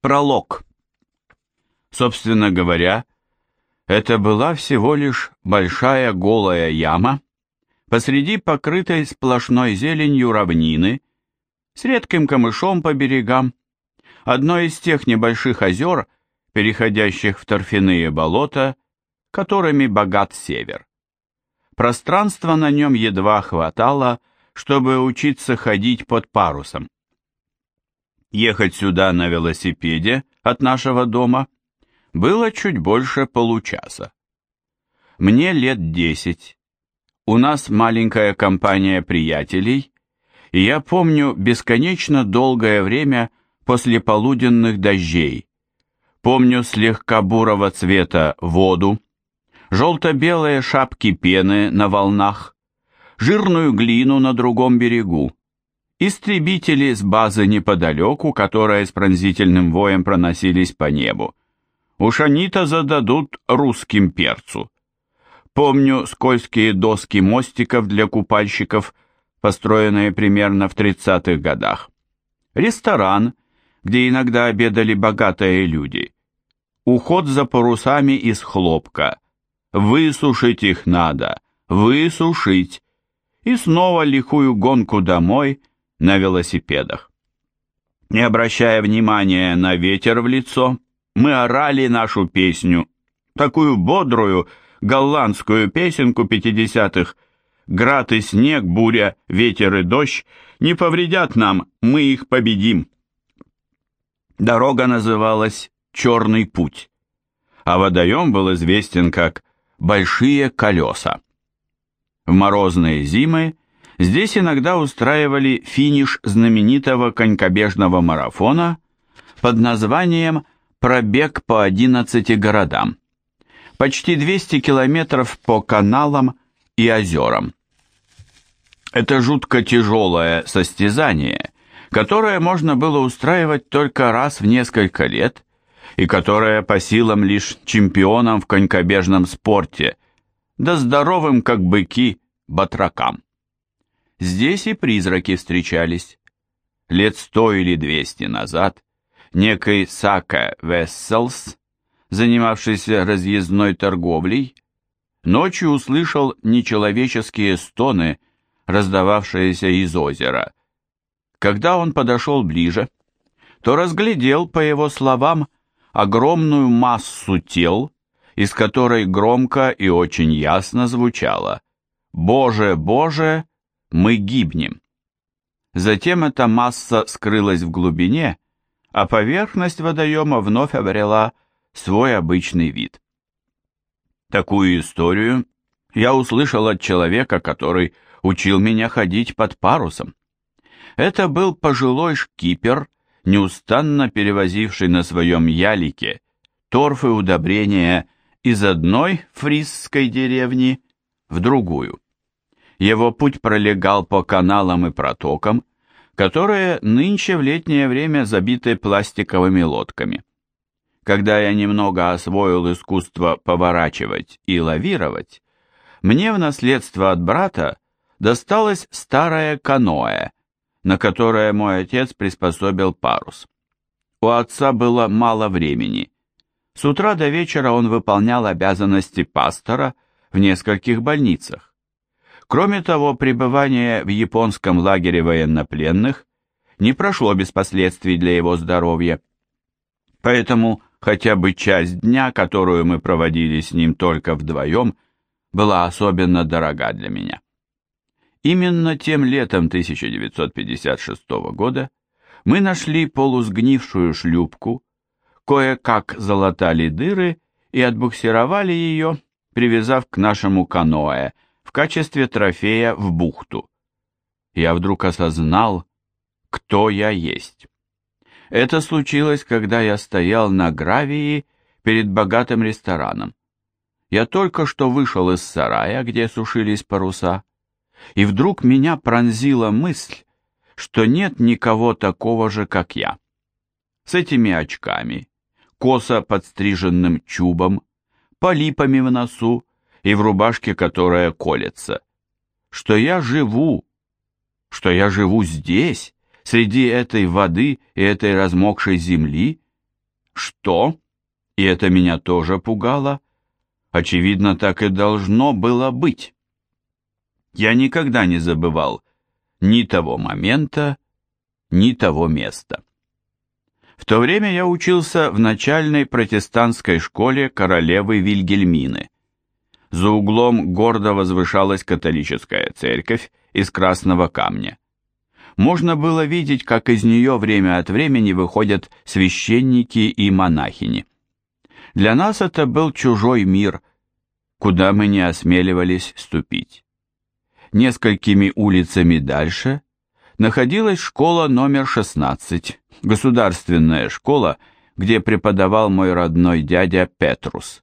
Пролог. Собственно говоря, это была всего лишь большая голая яма посреди покрытой сплошной зеленью равнины с редким камышом по берегам, одно из тех небольших озер, переходящих в торфяные болота, которыми богат север. Пространства на нем едва хватало, чтобы учиться ходить под парусом. Ехать сюда на велосипеде от нашего дома было чуть больше получаса. Мне лет десять. У нас маленькая компания приятелей, и я помню бесконечно долгое время после полуденных дождей. Помню слегка бурого цвета воду, желто-белые шапки пены на волнах, жирную глину на другом берегу, Истребители с базы неподалеку, которые с пронзительным воем проносились по небу. Уж они-то зададут русским перцу. Помню скользкие доски мостиков для купальщиков, построенные примерно в 30-х годах. Ресторан, где иногда обедали богатые люди. Уход за парусами из хлопка. Высушить их надо, высушить. И снова лихую гонку домой – на велосипедах. Не обращая внимания на ветер в лицо, мы орали нашу песню, такую бодрую голландскую песенку пятидесятых «Град и снег, буря, ветер и дождь не повредят нам, мы их победим». Дорога называлась «Черный путь», а водоем был известен как «Большие колеса». В морозные зимы Здесь иногда устраивали финиш знаменитого конькобежного марафона под названием «Пробег по 11 городам». Почти 200 километров по каналам и озерам. Это жутко тяжелое состязание, которое можно было устраивать только раз в несколько лет и которое по силам лишь чемпионам в конькобежном спорте, да здоровым, как быки, батракам. Здесь и призраки встречались. Лет сто или двести назад некий Сака Весселс, занимавшийся разъездной торговлей, ночью услышал нечеловеческие стоны, раздававшиеся из озера. Когда он подошел ближе, то разглядел, по его словам, огромную массу тел, из которой громко и очень ясно звучало «Боже, Боже, мы гибнем. Затем эта масса скрылась в глубине, а поверхность водоема вновь обрела свой обычный вид. Такую историю я услышал от человека, который учил меня ходить под парусом. Это был пожилой шкипер, неустанно перевозивший на своем ялике торф и удобрения из одной фрисской деревни в другую. Его путь пролегал по каналам и протокам, которые нынче в летнее время забиты пластиковыми лодками. Когда я немного освоил искусство поворачивать и лавировать, мне в наследство от брата досталось старое каноэ, на которое мой отец приспособил парус. У отца было мало времени. С утра до вечера он выполнял обязанности пастора в нескольких больницах. Кроме того, пребывание в японском лагере военнопленных не прошло без последствий для его здоровья. Поэтому хотя бы часть дня, которую мы проводили с ним только вдвоем, была особенно дорога для меня. Именно тем летом 1956 года мы нашли полусгнившую шлюпку, кое-как залатали дыры и отбуксировали ее, привязав к нашему каноэ – в качестве трофея в бухту. Я вдруг осознал, кто я есть. Это случилось, когда я стоял на гравии перед богатым рестораном. Я только что вышел из сарая, где сушились паруса, и вдруг меня пронзила мысль, что нет никого такого же, как я. С этими очками, косо подстриженным чубом, полипами в носу и в рубашке, которая колется. Что я живу, что я живу здесь, среди этой воды и этой размокшей земли, что, и это меня тоже пугало, очевидно, так и должно было быть. Я никогда не забывал ни того момента, ни того места. В то время я учился в начальной протестантской школе королевы Вильгельмины. За углом гордо возвышалась католическая церковь из красного камня. Можно было видеть, как из нее время от времени выходят священники и монахини. Для нас это был чужой мир, куда мы не осмеливались ступить. Несколькими улицами дальше находилась школа номер 16, государственная школа, где преподавал мой родной дядя Петрус.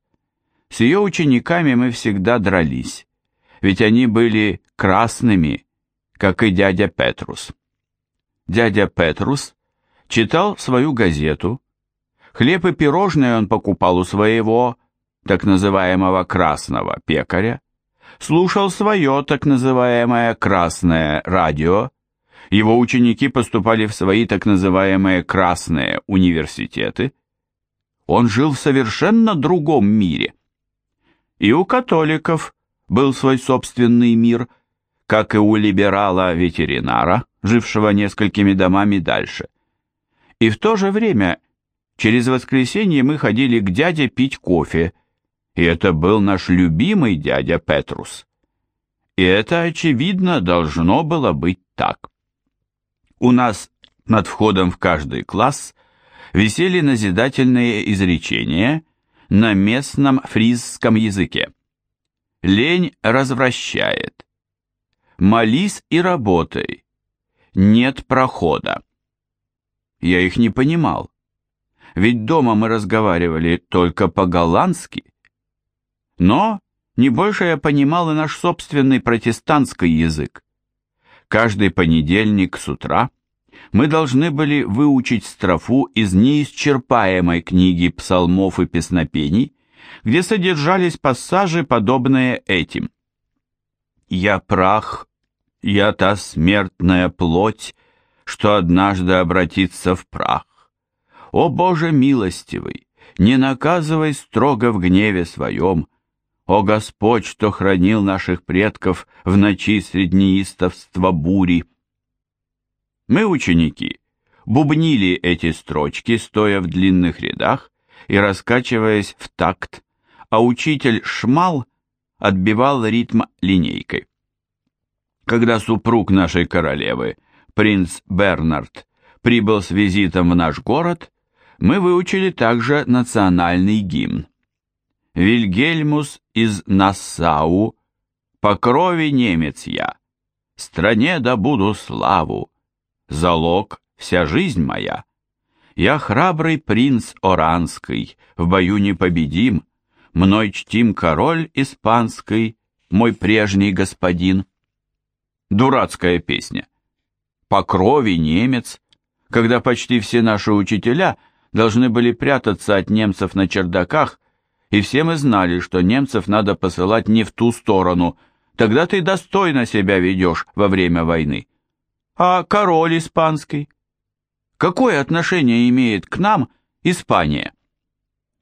С ее учениками мы всегда дрались, ведь они были красными, как и дядя Петрус. Дядя Петрус читал свою газету, хлеб и пирожные он покупал у своего, так называемого красного пекаря, слушал свое так называемое красное радио, его ученики поступали в свои так называемые «красные университеты». Он жил в совершенно другом мире. И у католиков был свой собственный мир, как и у либерала-ветеринара, жившего несколькими домами дальше. И в то же время через воскресенье мы ходили к дяде пить кофе, и это был наш любимый дядя Петрус. И это, очевидно, должно было быть так. У нас над входом в каждый класс висели назидательные изречения на местном фризском языке. Лень развращает. Молись и работай. Нет прохода. Я их не понимал. Ведь дома мы разговаривали только по-голландски. Но не больше я понимал и наш собственный протестантский язык. Каждый понедельник с утра мы должны были выучить строфу из неисчерпаемой книги псалмов и песнопений, где содержались пассажи, подобные этим. «Я прах, я та смертная плоть, что однажды обратится в прах. О Боже милостивый, не наказывай строго в гневе своем, о Господь, что хранил наших предков в ночи среднеистовства бури! Мы, ученики, бубнили эти строчки, стоя в длинных рядах и раскачиваясь в такт, а учитель Шмал отбивал ритм линейкой. Когда супруг нашей королевы, принц Бернард, прибыл с визитом в наш город, мы выучили также национальный гимн. Вильгельмус из Нассау, по крови немец я, стране добуду славу, залог вся жизнь моя. Я храбрый принц Оранский, в бою непобедим, мной чтим король испанский, мой прежний господин. Дурацкая песня. По крови немец, когда почти все наши учителя должны были прятаться от немцев на чердаках и все мы знали, что немцев надо посылать не в ту сторону, тогда ты достойно себя ведешь во время войны. А король испанский? Какое отношение имеет к нам Испания?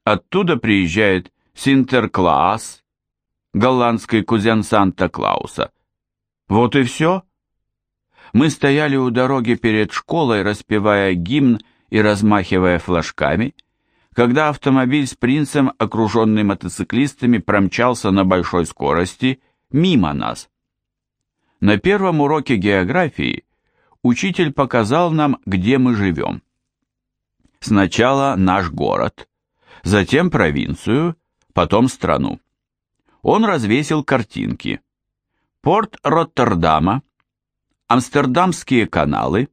Оттуда приезжает Синтерклаас, голландский кузен Санта-Клауса. Вот и все. Мы стояли у дороги перед школой, распевая гимн и размахивая флажками, когда автомобиль с принцем, окруженный мотоциклистами, промчался на большой скорости мимо нас. На первом уроке географии учитель показал нам, где мы живем. Сначала наш город, затем провинцию, потом страну. Он развесил картинки. Порт Роттердама, Амстердамские каналы,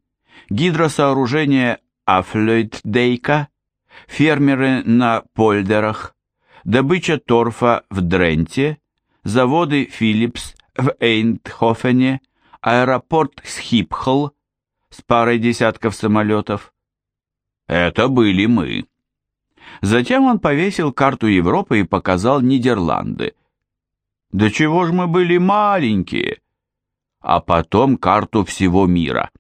гидросооружение Афлойддейка, фермеры на Польдерах, добыча торфа в Дренте, заводы Philips в Эйнтхофене, аэропорт Схипхол с парой десятков самолетов. Это были мы. Затем он повесил карту Европы и показал Нидерланды. Да чего ж мы были маленькие! А потом карту всего мира.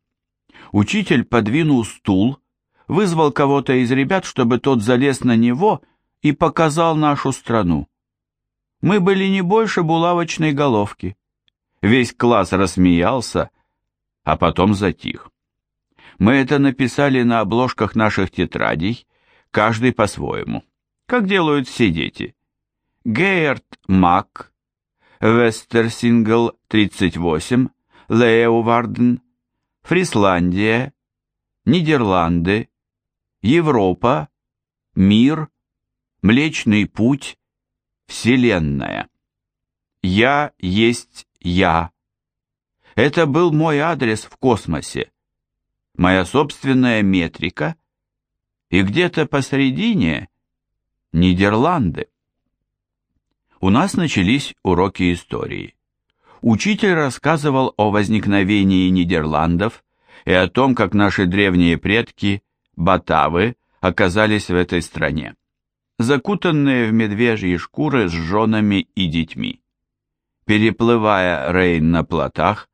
Учитель подвинул стул, вызвал кого-то из ребят, чтобы тот залез на него и показал нашу страну. Мы были не больше булавочной головки. Весь класс рассмеялся, а потом затих. Мы это написали на обложках наших тетрадей, каждый по-своему, как делают все дети. Гейерт Мак, Вестерсингл 38, Леоварден, Фрисландия, Нидерланды, Европа, мир, Млечный путь, Вселенная. Я есть я. Это был мой адрес в космосе, моя собственная метрика, и где-то посередине Нидерланды. У нас начались уроки истории. Учитель рассказывал о возникновении Нидерландов и о том, как наши древние предки, батавы, оказались в этой стране, закутанные в медвежьи шкуры с женами и детьми. Переплывая Рейн на плотах,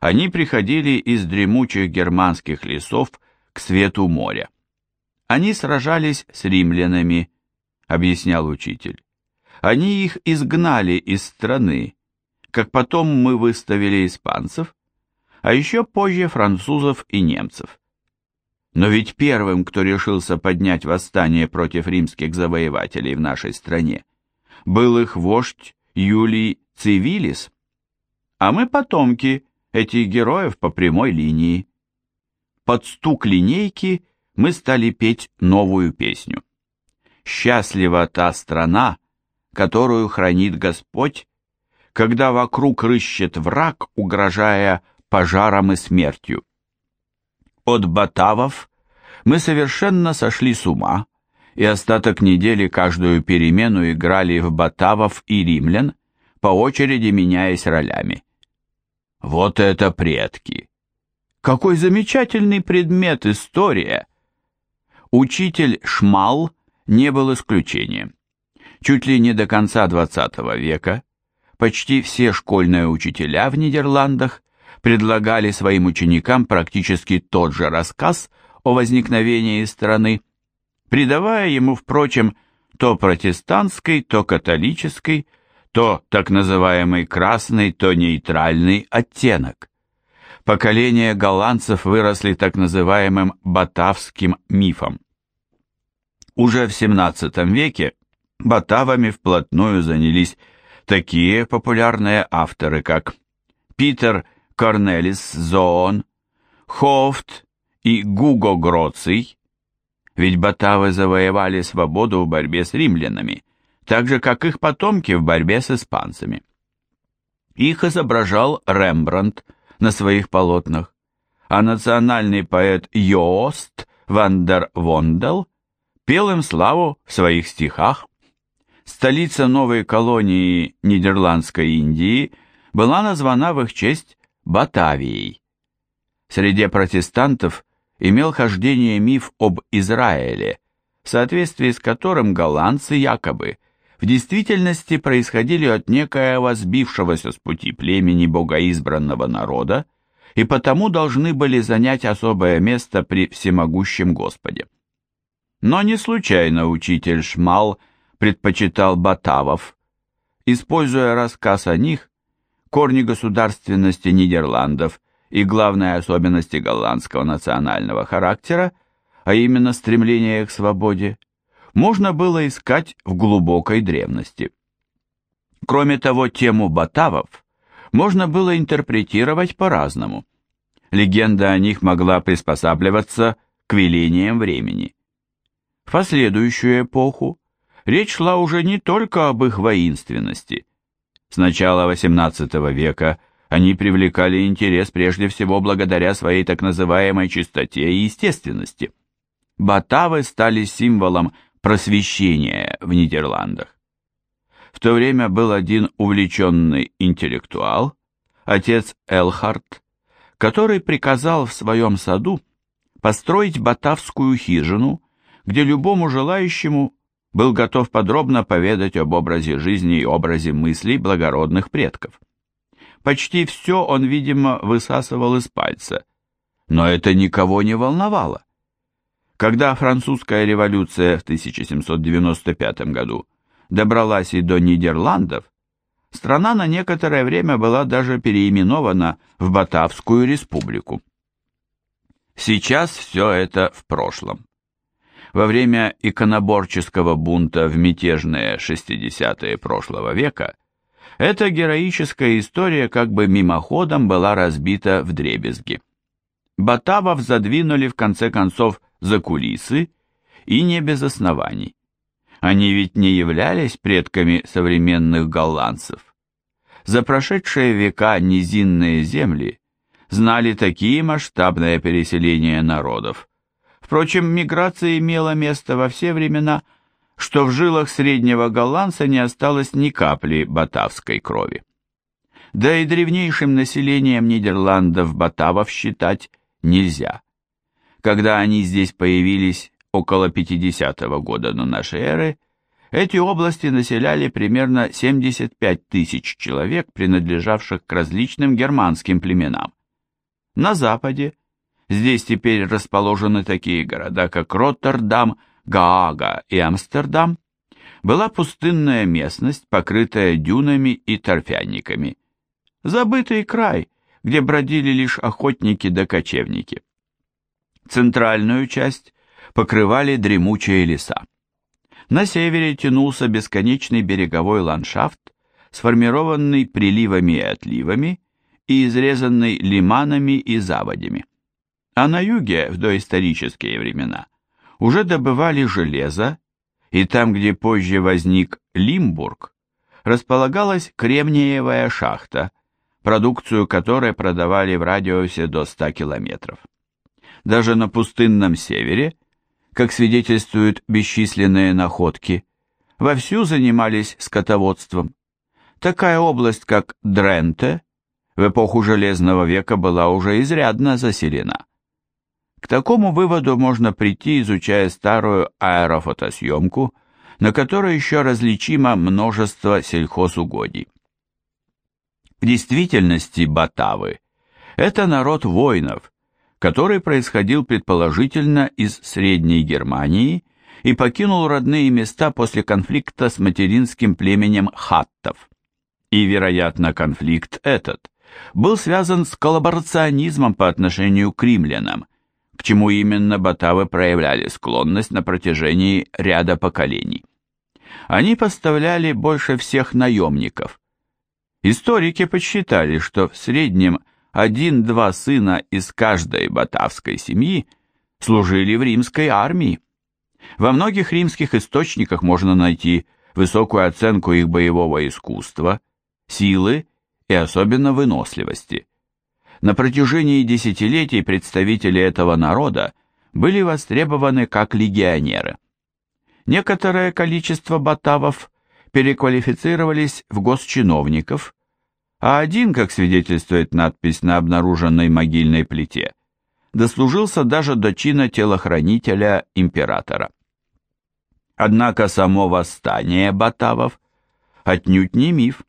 они приходили из дремучих германских лесов к свету моря. Они сражались с римлянами, объяснял учитель. Они их изгнали из страны, как потом мы выставили испанцев, а еще позже французов и немцев. Но ведь первым, кто решился поднять восстание против римских завоевателей в нашей стране, был их вождь Юлий Цивилис, а мы потомки этих героев по прямой линии. Под стук линейки мы стали петь новую песню. «Счастлива та страна, которую хранит Господь, когда вокруг рыщет враг, угрожая пожаром и смертью. От батавов мы совершенно сошли с ума, и остаток недели каждую перемену играли в батавов и римлян, по очереди меняясь ролями. Вот это предки! Какой замечательный предмет история! Учитель Шмал не был исключением. Чуть ли не до конца XX века почти все школьные учителя в Нидерландах предлагали своим ученикам практически тот же рассказ о возникновении страны, придавая ему, впрочем, то протестантской, то католической, то так называемый красный, то нейтральный оттенок. Поколения голландцев выросли так называемым батавским мифом. Уже в XVII веке батавами вплотную занялись такие популярные авторы, как Питер Корнелис Зоон, Хофт и Гуго Гроций, ведь батавы завоевали свободу в борьбе с римлянами, так же, как их потомки в борьбе с испанцами. Их изображал Рембрандт на своих полотнах, а национальный поэт Йоост ван дер Вондел пел им славу в своих стихах. Столица новой колонии Нидерландской Индии была названа в их честь Батавией. Среди протестантов имел хождение миф об Израиле, в соответствии с которым голландцы якобы в действительности происходили от некоего сбившегося с пути племени богоизбранного народа и потому должны были занять особое место при всемогущем Господе. Но не случайно учитель Шмал предпочитал батавов. Используя рассказ о них, корни государственности Нидерландов и главные особенности голландского национального характера, а именно стремление к свободе, можно было искать в глубокой древности. Кроме того, тему батавов можно было интерпретировать по-разному. Легенда о них могла приспосабливаться к велениям времени. В последующую эпоху речь шла уже не только об их воинственности. С начала XVIII века они привлекали интерес прежде всего благодаря своей так называемой чистоте и естественности. Батавы стали символом просвещения в Нидерландах. В то время был один увлеченный интеллектуал, отец Элхард, который приказал в своем саду построить батавскую хижину где любому желающему был готов подробно поведать об образе жизни и образе мыслей благородных предков. Почти все он, видимо, высасывал из пальца, но это никого не волновало. Когда французская революция в 1795 году добралась и до Нидерландов, страна на некоторое время была даже переименована в Батавскую республику. Сейчас все это в прошлом. Во время иконоборческого бунта в мятежные 60-е прошлого века эта героическая история как бы мимоходом была разбита в дребезги. Батавов задвинули в конце концов за кулисы, и не без оснований. Они ведь не являлись предками современных голландцев. За прошедшие века низинные земли знали такие масштабные переселения народов. Впрочем, миграция имела место во все времена, что в жилах среднего голландца не осталось ни капли батавской крови. Да и древнейшим населением Нидерландов батавов считать нельзя. Когда они здесь появились около 50 -го года до нашей эры, эти области населяли примерно 75 тысяч человек, принадлежавших к различным германским племенам. На западе здесь теперь расположены такие города, как Роттердам, Гаага и Амстердам, была пустынная местность, покрытая дюнами и торфяниками. Забытый край, где бродили лишь охотники да кочевники. Центральную часть покрывали дремучие леса. На севере тянулся бесконечный береговой ландшафт, сформированный приливами и отливами и изрезанный лиманами и заводями. А на юге, в доисторические времена, уже добывали железо, и там, где позже возник Лимбург, располагалась кремниевая шахта, продукцию которой продавали в радиусе до 100 километров. Даже на пустынном севере – как свидетельствуют бесчисленные находки, вовсю занимались скотоводством. Такая область, как Дренте, в эпоху Железного века была уже изрядно заселена. К такому выводу можно прийти, изучая старую аэрофотосъемку, на которой еще различимо множество сельхозугодий. В действительности батавы – это народ воинов, который происходил предположительно из Средней Германии и покинул родные места после конфликта с материнским племенем хаттов. И, вероятно, конфликт этот был связан с коллаборационизмом по отношению к римлянам, к чему именно батавы проявляли склонность на протяжении ряда поколений. Они поставляли больше всех наемников. Историки подсчитали, что в среднем один-два сына из каждой батавской семьи служили в римской армии. Во многих римских источниках можно найти высокую оценку их боевого искусства, силы и особенно выносливости. На протяжении десятилетий представители этого народа были востребованы как легионеры. Некоторое количество батавов переквалифицировались в госчиновников, а один, как свидетельствует надпись на обнаруженной могильной плите, дослужился даже до чина телохранителя императора. Однако само восстание батавов отнюдь не миф.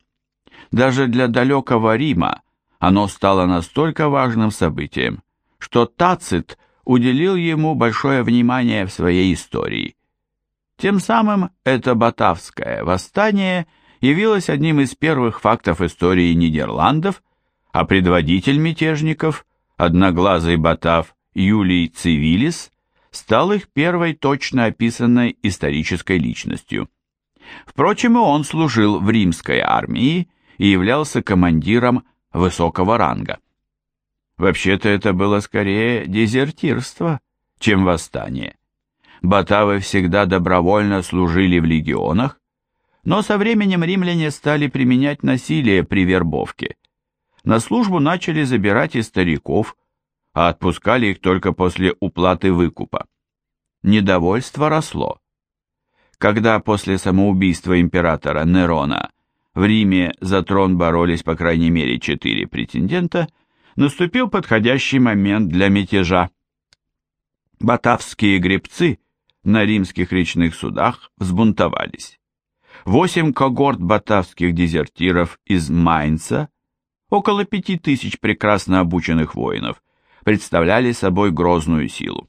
Даже для далекого Рима оно стало настолько важным событием, что Тацит уделил ему большое внимание в своей истории. Тем самым это батавское восстание – явилась одним из первых фактов истории Нидерландов, а предводитель мятежников, одноглазый батав Юлий Цивилис, стал их первой точно описанной исторической личностью. Впрочем, и он служил в римской армии и являлся командиром высокого ранга. Вообще-то это было скорее дезертирство, чем восстание. Батавы всегда добровольно служили в легионах, но со временем римляне стали применять насилие при вербовке. На службу начали забирать и стариков, а отпускали их только после уплаты выкупа. Недовольство росло. Когда после самоубийства императора Нерона в Риме за трон боролись по крайней мере четыре претендента, наступил подходящий момент для мятежа. Батавские гребцы на римских речных судах взбунтовались. Восемь когорт батавских дезертиров из Майнца, около пяти тысяч прекрасно обученных воинов, представляли собой грозную силу.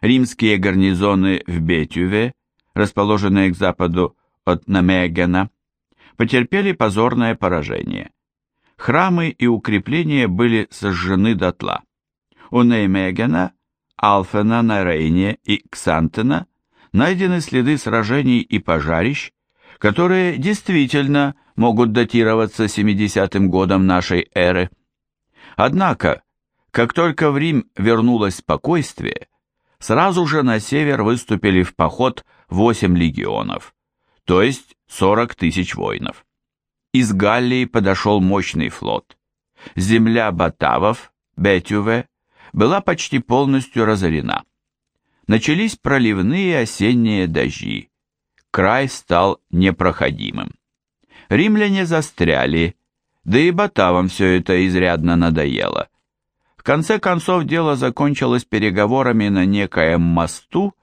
римские гарнизоны в Бетюве, расположенные к западу от Намегена, потерпели позорное поражение. Храмы и укрепления были сожжены дотла. У Неймегена, Алфена на Рейне и Ксантена найдены следы сражений и пожарищ, которые действительно могут датироваться 70-м годом нашей эры. Однако, как только в Рим вернулось спокойствие, сразу же на север выступили в поход 8 легионов, то есть 40 тысяч воинов. Из Галлии подошел мощный флот. Земля Батавов, Бетюве, была почти полностью разорена. Начались проливные осенние дожди. Край стал непроходимым. Римляне застряли, да и Батавам все это изрядно надоело. В конце концов дело закончилось переговорами на некоем мосту,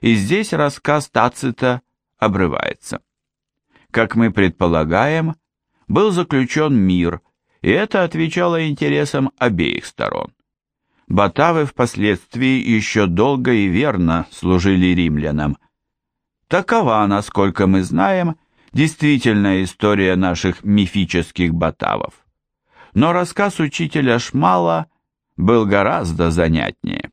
и здесь рассказ Тацита обрывается. Как мы предполагаем, был заключен мир, и это отвечало интересам обеих сторон. Батавы впоследствии еще долго и верно служили римлянам. Такова, насколько мы знаем, действительная история наших мифических батавов. Но рассказ учителя Шмала был гораздо занятнее.